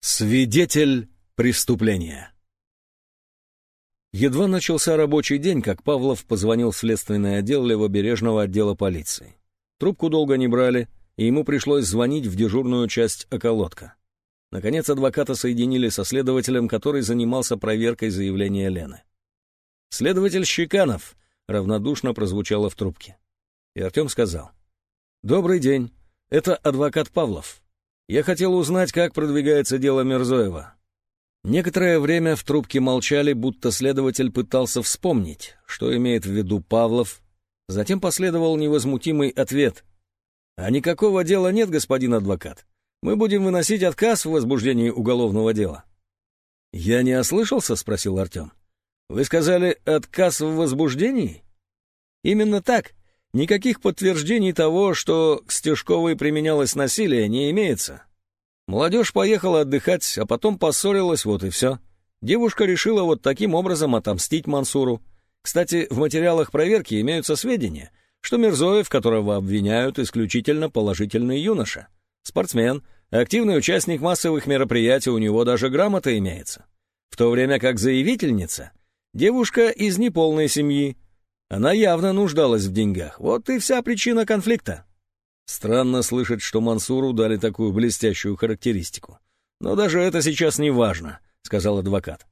Свидетель преступления. Едва начался рабочий день, как Павлов позвонил в следственный отдел левобережного отдела полиции. Трубку долго не брали, и ему пришлось звонить в дежурную часть околотка. Наконец адвоката соединили со следователем, который занимался проверкой заявления Лены. «Следователь Щеканов», — равнодушно прозвучало в трубке. И Артем сказал. «Добрый день. Это адвокат Павлов. Я хотел узнать, как продвигается дело Мирзоева. Некоторое время в трубке молчали, будто следователь пытался вспомнить, что имеет в виду Павлов. Затем последовал невозмутимый ответ. «А никакого дела нет, господин адвокат. Мы будем выносить отказ в возбуждении уголовного дела». «Я не ослышался?» — спросил Артем. «Вы сказали «отказ в возбуждении»?» «Именно так. Никаких подтверждений того, что к Стежковой применялось насилие, не имеется. Молодежь поехала отдыхать, а потом поссорилась, вот и все. Девушка решила вот таким образом отомстить Мансуру. Кстати, в материалах проверки имеются сведения, что Мирзоев, которого обвиняют, исключительно положительный юноша. Спортсмен, активный участник массовых мероприятий, у него даже грамота имеется. В то время как заявительница — девушка из неполной семьи, она явно нуждалась в деньгах. Вот и вся причина конфликта. Странно слышать, что Мансуру дали такую блестящую характеристику. Но даже это сейчас не важно, сказал адвокат.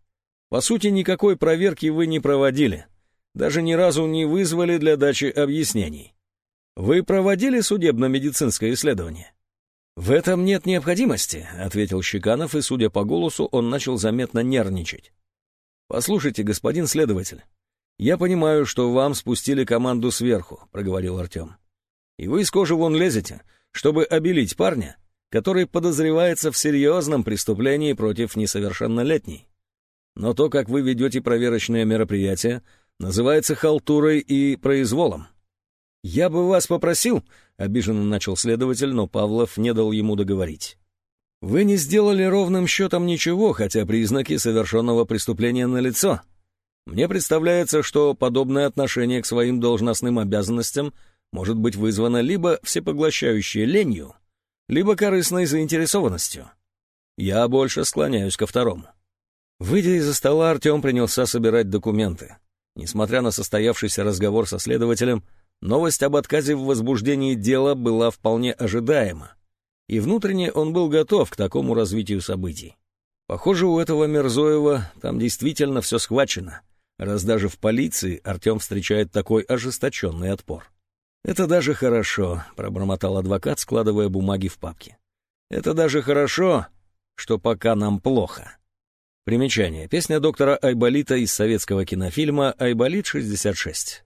По сути, никакой проверки вы не проводили. Даже ни разу не вызвали для дачи объяснений. Вы проводили судебно-медицинское исследование? В этом нет необходимости, ответил Щеканов, и, судя по голосу, он начал заметно нервничать. Послушайте, господин следователь, «Я понимаю, что вам спустили команду сверху», — проговорил Артем. «И вы из кожи вон лезете, чтобы обелить парня, который подозревается в серьезном преступлении против несовершеннолетней. Но то, как вы ведете проверочные мероприятия, называется халтурой и произволом». «Я бы вас попросил», — обиженно начал следователь, но Павлов не дал ему договорить. «Вы не сделали ровным счетом ничего, хотя признаки совершенного преступления налицо», мне представляется, что подобное отношение к своим должностным обязанностям может быть вызвано либо всепоглощающей ленью, либо корыстной заинтересованностью. Я больше склоняюсь ко второму. Выйдя из-за стола, Артем принялся собирать документы. Несмотря на состоявшийся разговор со следователем, новость об отказе в возбуждении дела была вполне ожидаема, и внутренне он был готов к такому развитию событий. Похоже, у этого Мерзоева там действительно все схвачено — раз даже в полиции Артем встречает такой ожесточенный отпор. «Это даже хорошо», — пробормотал адвокат, складывая бумаги в папки. «Это даже хорошо, что пока нам плохо». Примечание. Песня доктора Айболита из советского кинофильма «Айболит-66».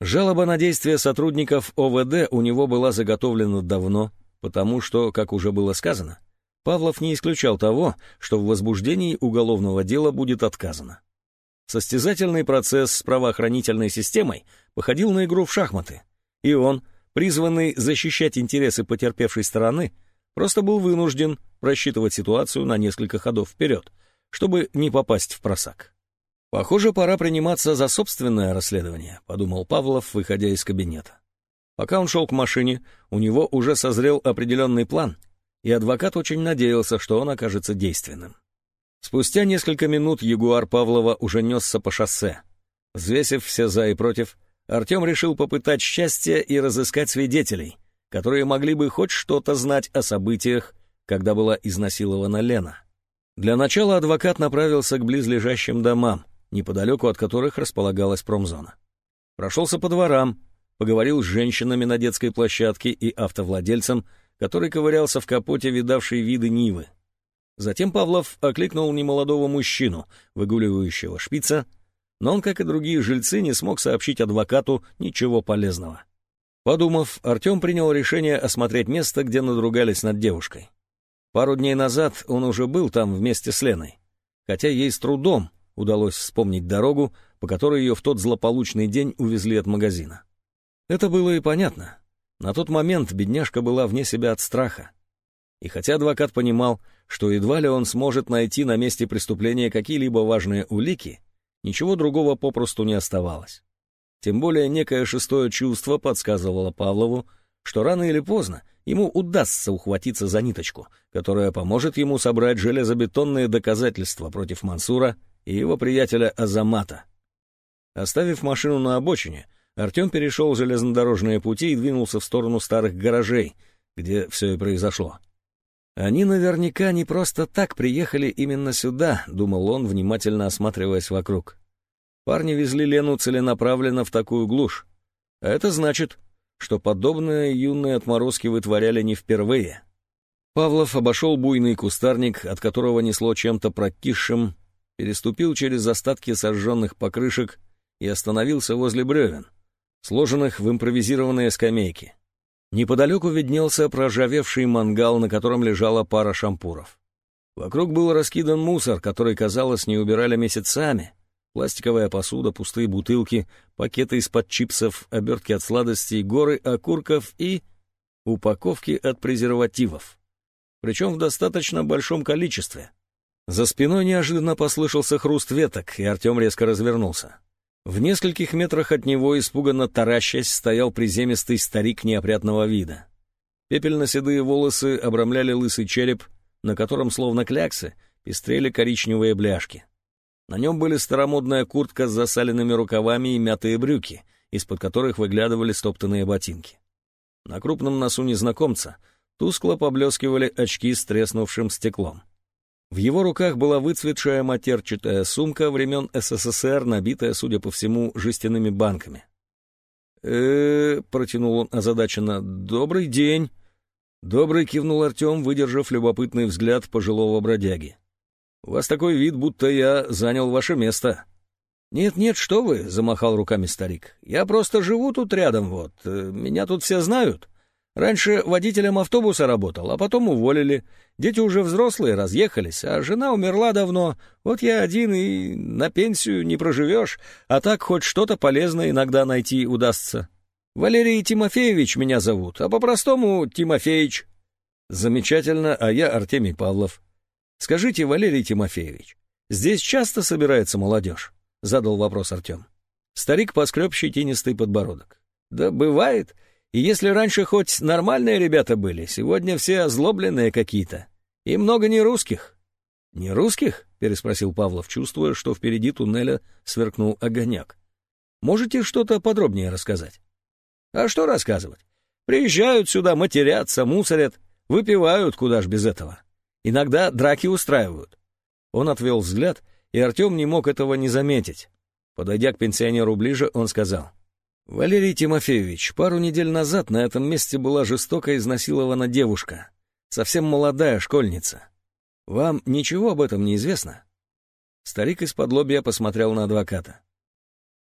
Жалоба на действия сотрудников ОВД у него была заготовлена давно, потому что, как уже было сказано, Павлов не исключал того, что в возбуждении уголовного дела будет отказано. Состязательный процесс с правоохранительной системой походил на игру в шахматы, и он, призванный защищать интересы потерпевшей стороны, просто был вынужден просчитывать ситуацию на несколько ходов вперед, чтобы не попасть в просак. «Похоже, пора приниматься за собственное расследование», — подумал Павлов, выходя из кабинета. Пока он шел к машине, у него уже созрел определенный план, и адвокат очень надеялся, что он окажется действенным. Спустя несколько минут Ягуар Павлова уже несся по шоссе. Взвесив все за и против, Артем решил попытать счастье и разыскать свидетелей, которые могли бы хоть что-то знать о событиях, когда была изнасилована Лена. Для начала адвокат направился к близлежащим домам, неподалеку от которых располагалась промзона. Прошелся по дворам, поговорил с женщинами на детской площадке и автовладельцем, который ковырялся в капоте видавшей виды Нивы. Затем Павлов окликнул немолодого мужчину, выгуливающего шпица, но он, как и другие жильцы, не смог сообщить адвокату ничего полезного. Подумав, Артем принял решение осмотреть место, где надругались над девушкой. Пару дней назад он уже был там вместе с Леной, хотя ей с трудом удалось вспомнить дорогу, по которой ее в тот злополучный день увезли от магазина. Это было и понятно. На тот момент бедняжка была вне себя от страха. И хотя адвокат понимал, что едва ли он сможет найти на месте преступления какие-либо важные улики, ничего другого попросту не оставалось. Тем более некое шестое чувство подсказывало Павлову, что рано или поздно ему удастся ухватиться за ниточку, которая поможет ему собрать железобетонные доказательства против Мансура и его приятеля Азамата. Оставив машину на обочине, Артем перешел железнодорожные пути и двинулся в сторону старых гаражей, где все и произошло. «Они наверняка не просто так приехали именно сюда», — думал он, внимательно осматриваясь вокруг. Парни везли Лену целенаправленно в такую глушь. Это значит, что подобное юные отморозки вытворяли не впервые. Павлов обошел буйный кустарник, от которого несло чем-то прокисшим, переступил через остатки сожженных покрышек и остановился возле бревен, сложенных в импровизированные скамейки. Неподалеку виднелся проржавевший мангал, на котором лежала пара шампуров. Вокруг был раскидан мусор, который, казалось, не убирали месяцами. Пластиковая посуда, пустые бутылки, пакеты из-под чипсов, обертки от сладостей, горы окурков и упаковки от презервативов. Причем в достаточно большом количестве. За спиной неожиданно послышался хруст веток, и Артем резко развернулся. В нескольких метрах от него, испуганно таращась, стоял приземистый старик неопрятного вида. Пепельно-седые волосы обрамляли лысый череп, на котором, словно кляксы, пестрели коричневые бляшки. На нем были старомодная куртка с засаленными рукавами и мятые брюки, из-под которых выглядывали стоптанные ботинки. На крупном носу незнакомца тускло поблескивали очки с треснувшим стеклом. В его руках была выцветшая матерчатая сумка времен СССР, набитая, судя по всему, жестяными банками. э протянул он озадаченно, — «добрый день». «Добрый», — кивнул Артем, выдержав любопытный взгляд пожилого бродяги. «У вас такой вид, будто я занял ваше место». «Нет-нет, что вы», — замахал руками старик. «Я просто живу тут рядом, вот. Меня тут все знают. Раньше водителем автобуса работал, а потом уволили. Дети уже взрослые, разъехались, а жена умерла давно. Вот я один и на пенсию не проживешь, а так хоть что-то полезное иногда найти удастся. Валерий Тимофеевич меня зовут, а по-простому Тимофеич. Замечательно, а я Артемий Павлов. Скажите, Валерий Тимофеевич, здесь часто собирается молодежь? Задал вопрос Артем. Старик поскреб щетинистый подбородок. Да бывает. И если раньше хоть нормальные ребята были, сегодня все озлобленные какие-то. И много не русских. «Не русских?» — переспросил Павлов, чувствуя, что впереди туннеля сверкнул огонек. «Можете что-то подробнее рассказать?» «А что рассказывать? Приезжают сюда, матерятся, мусорят, выпивают, куда ж без этого. Иногда драки устраивают». Он отвел взгляд, и Артем не мог этого не заметить. Подойдя к пенсионеру ближе, он сказал — «Валерий Тимофеевич, пару недель назад на этом месте была жестоко изнасилована девушка, совсем молодая школьница. Вам ничего об этом не известно?» Старик из-под лобья посмотрел на адвоката.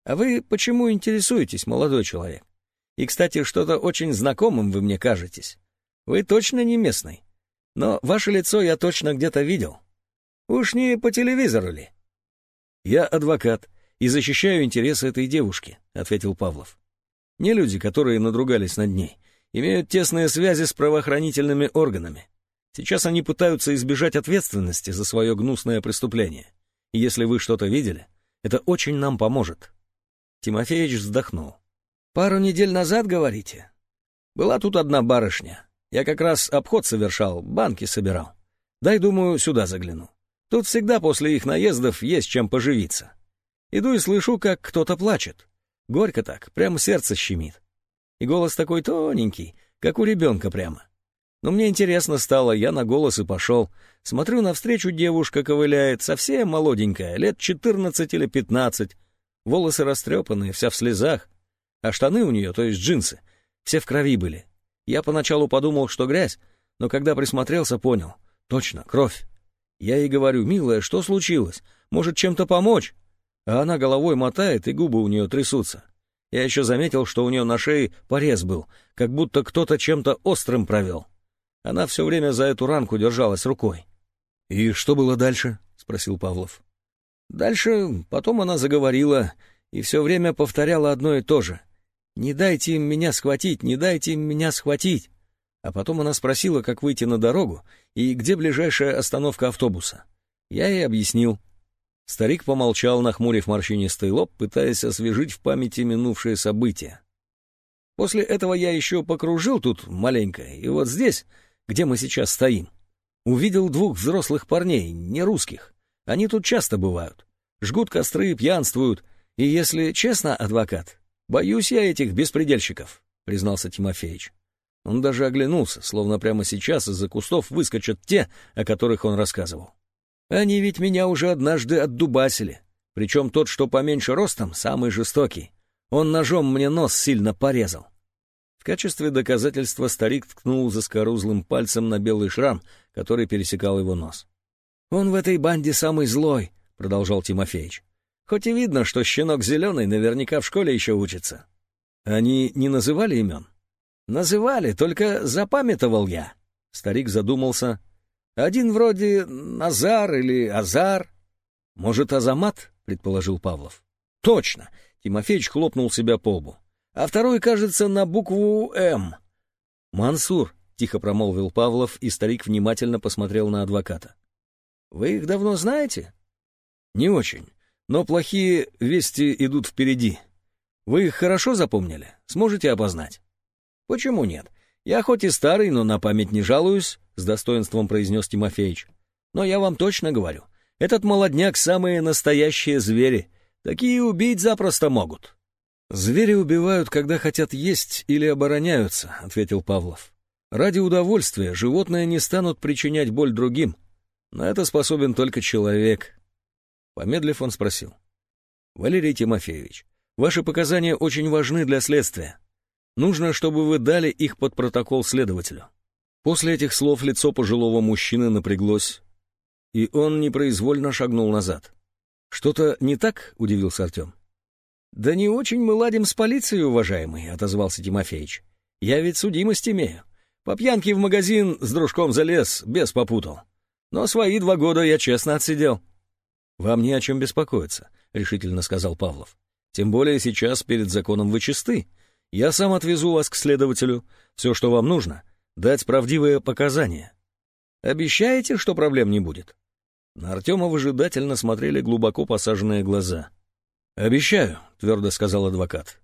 «А вы почему интересуетесь, молодой человек? И, кстати, что-то очень знакомым вы мне кажетесь. Вы точно не местный, но ваше лицо я точно где-то видел. Уж не по телевизору ли?» «Я адвокат и защищаю интересы этой девушки», — ответил Павлов. «Не люди, которые надругались над ней, имеют тесные связи с правоохранительными органами. Сейчас они пытаются избежать ответственности за свое гнусное преступление. И если вы что-то видели, это очень нам поможет». Тимофеевич вздохнул. «Пару недель назад, говорите? Была тут одна барышня. Я как раз обход совершал, банки собирал. Дай, думаю, сюда загляну. Тут всегда после их наездов есть чем поживиться. Иду и слышу, как кто-то плачет. Горько так, прямо сердце щемит. И голос такой тоненький, как у ребенка прямо. Но мне интересно стало, я на голос и пошел. Смотрю, навстречу девушка ковыляет, совсем молоденькая, лет четырнадцать или пятнадцать. Волосы растрепанные, вся в слезах. А штаны у нее, то есть джинсы, все в крови были. Я поначалу подумал, что грязь, но когда присмотрелся, понял. Точно, кровь. Я ей говорю, милая, что случилось? Может, чем-то помочь? а она головой мотает, и губы у нее трясутся. Я еще заметил, что у нее на шее порез был, как будто кто-то чем-то острым провел. Она все время за эту ранку держалась рукой. — И что было дальше? — спросил Павлов. — Дальше потом она заговорила и все время повторяла одно и то же. «Не дайте им меня схватить, не дайте им меня схватить!» А потом она спросила, как выйти на дорогу и где ближайшая остановка автобуса. Я ей объяснил. Старик помолчал, нахмурив морщинистый лоб, пытаясь освежить в памяти минувшие события. После этого я еще покружил тут маленько, и вот здесь, где мы сейчас стоим, увидел двух взрослых парней, не русских. Они тут часто бывают. Жгут костры, пьянствуют. И если честно, адвокат, боюсь я этих беспредельщиков, признался Тимофеич. Он даже оглянулся, словно прямо сейчас из-за кустов выскочат те, о которых он рассказывал. Они ведь меня уже однажды отдубасили. Причем тот, что поменьше ростом, самый жестокий. Он ножом мне нос сильно порезал. В качестве доказательства старик ткнул заскорузлым пальцем на белый шрам, который пересекал его нос. «Он в этой банде самый злой», — продолжал Тимофеич. «Хоть и видно, что щенок зеленый наверняка в школе еще учится». «Они не называли имен?» «Называли, только запамятовал я». Старик задумался. «Один вроде Назар или Азар». «Может, Азамат?» — предположил Павлов. «Точно!» Тимофеич хлопнул себя по лбу. «А второй, кажется, на букву «М». «Мансур», — тихо промолвил Павлов, и старик внимательно посмотрел на адвоката. «Вы их давно знаете?» «Не очень, но плохие вести идут впереди. Вы их хорошо запомнили? Сможете опознать?» «Почему нет? Я хоть и старый, но на память не жалуюсь», — с достоинством произнес Тимофеич. «Но я вам точно говорю, этот молодняк — самые настоящие звери, Такие убить запросто могут. «Звери убивают, когда хотят есть или обороняются», — ответил Павлов. «Ради удовольствия животные не станут причинять боль другим. На это способен только человек». Помедлив, он спросил. «Валерий Тимофеевич, ваши показания очень важны для следствия. Нужно, чтобы вы дали их под протокол следователю». После этих слов лицо пожилого мужчины напряглось, и он непроизвольно шагнул назад. «Что-то не так?» — удивился Артем. «Да не очень мы ладим с полицией, уважаемый», — отозвался Тимофеич. «Я ведь судимость имею. По пьянке в магазин с дружком залез, без попутал. Но свои два года я честно отсидел». «Вам не о чем беспокоиться», — решительно сказал Павлов. «Тем более сейчас перед законом вы чисты. Я сам отвезу вас к следователю. Все, что вам нужно — дать правдивые показания. Обещаете, что проблем не будет?» На Артема выжидательно смотрели глубоко посаженные глаза. «Обещаю», — твердо сказал адвокат.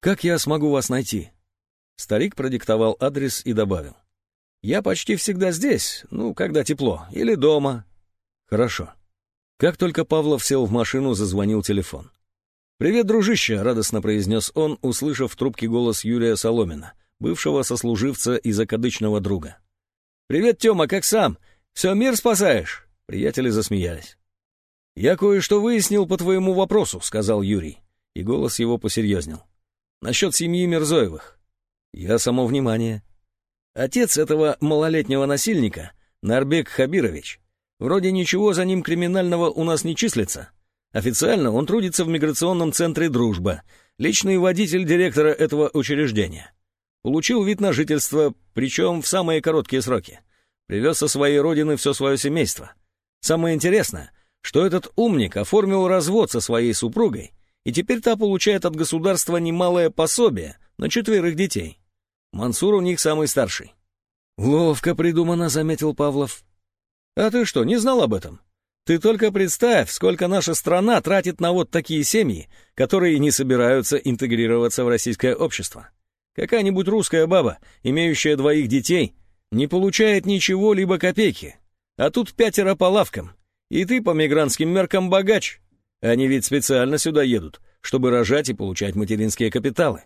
«Как я смогу вас найти?» Старик продиктовал адрес и добавил. «Я почти всегда здесь, ну, когда тепло, или дома». «Хорошо». Как только Павлов сел в машину, зазвонил телефон. «Привет, дружище!» — радостно произнес он, услышав в трубке голос Юрия Соломина, бывшего сослуживца и закадычного друга. «Привет, Тёма, как сам? Все мир спасаешь?» Приятели засмеялись. «Я кое-что выяснил по твоему вопросу», — сказал Юрий, и голос его посерьезнел. «Насчет семьи Мирзоевых. Я само внимание. Отец этого малолетнего насильника, Нарбек Хабирович, вроде ничего за ним криминального у нас не числится. Официально он трудится в миграционном центре «Дружба», личный водитель директора этого учреждения. Получил вид на жительство, причем в самые короткие сроки. Привез со своей родины все свое семейство — Самое интересное, что этот умник оформил развод со своей супругой, и теперь та получает от государства немалое пособие на четверых детей. Мансур у них самый старший. «Ловко придумано», — заметил Павлов. «А ты что, не знал об этом? Ты только представь, сколько наша страна тратит на вот такие семьи, которые не собираются интегрироваться в российское общество. Какая-нибудь русская баба, имеющая двоих детей, не получает ничего либо копейки, а тут пятеро по лавкам. И ты по мигрантским меркам богач. Они ведь специально сюда едут, чтобы рожать и получать материнские капиталы.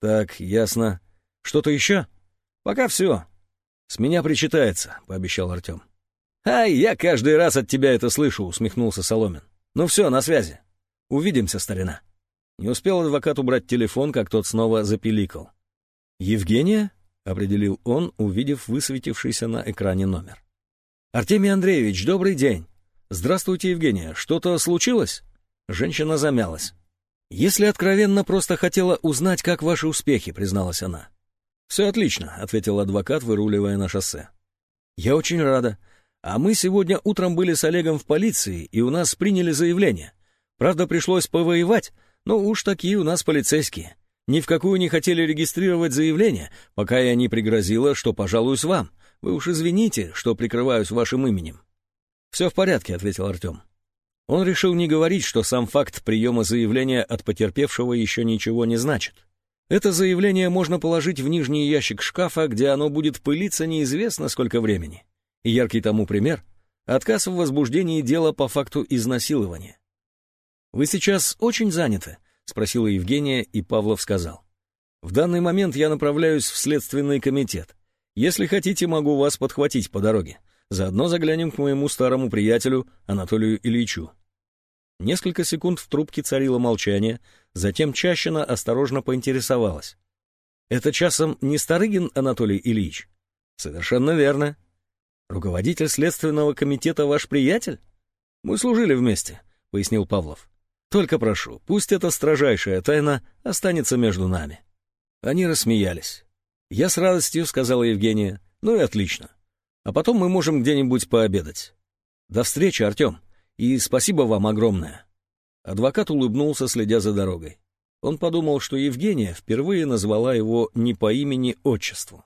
Так, ясно. Что-то еще? Пока все. С меня причитается, пообещал Артем. Ай, я каждый раз от тебя это слышу, усмехнулся Соломин. Ну все, на связи. Увидимся, старина. Не успел адвокат убрать телефон, как тот снова запиликал. «Евгения?» — определил он, увидев высветившийся на экране номер. «Артемий Андреевич, добрый день!» «Здравствуйте, Евгения. Что-то случилось?» Женщина замялась. «Если откровенно, просто хотела узнать, как ваши успехи», — призналась она. «Все отлично», — ответил адвокат, выруливая на шоссе. «Я очень рада. А мы сегодня утром были с Олегом в полиции, и у нас приняли заявление. Правда, пришлось повоевать, но уж такие у нас полицейские. Ни в какую не хотели регистрировать заявление, пока я не пригрозила, что пожалуюсь вам. Вы уж извините, что прикрываюсь вашим именем». «Все в порядке», — ответил Артем. Он решил не говорить, что сам факт приема заявления от потерпевшего еще ничего не значит. Это заявление можно положить в нижний ящик шкафа, где оно будет пылиться неизвестно сколько времени. Яркий тому пример — отказ в возбуждении дела по факту изнасилования. «Вы сейчас очень заняты?» — спросила Евгения, и Павлов сказал. «В данный момент я направляюсь в Следственный комитет. Если хотите, могу вас подхватить по дороге. Заодно заглянем к моему старому приятелю Анатолию Ильичу». Несколько секунд в трубке царило молчание, затем Чащина осторожно поинтересовалась. «Это часом не Старыгин Анатолий Ильич?» «Совершенно верно. Руководитель Следственного комитета ваш приятель?» «Мы служили вместе», — пояснил Павлов. «Только прошу, пусть эта строжайшая тайна останется между нами». Они рассмеялись. «Я с радостью», — сказала Евгения. «Ну и отлично. А потом мы можем где-нибудь пообедать. До встречи, Артем, и спасибо вам огромное». Адвокат улыбнулся, следя за дорогой. Он подумал, что Евгения впервые назвала его не по имени-отчеству.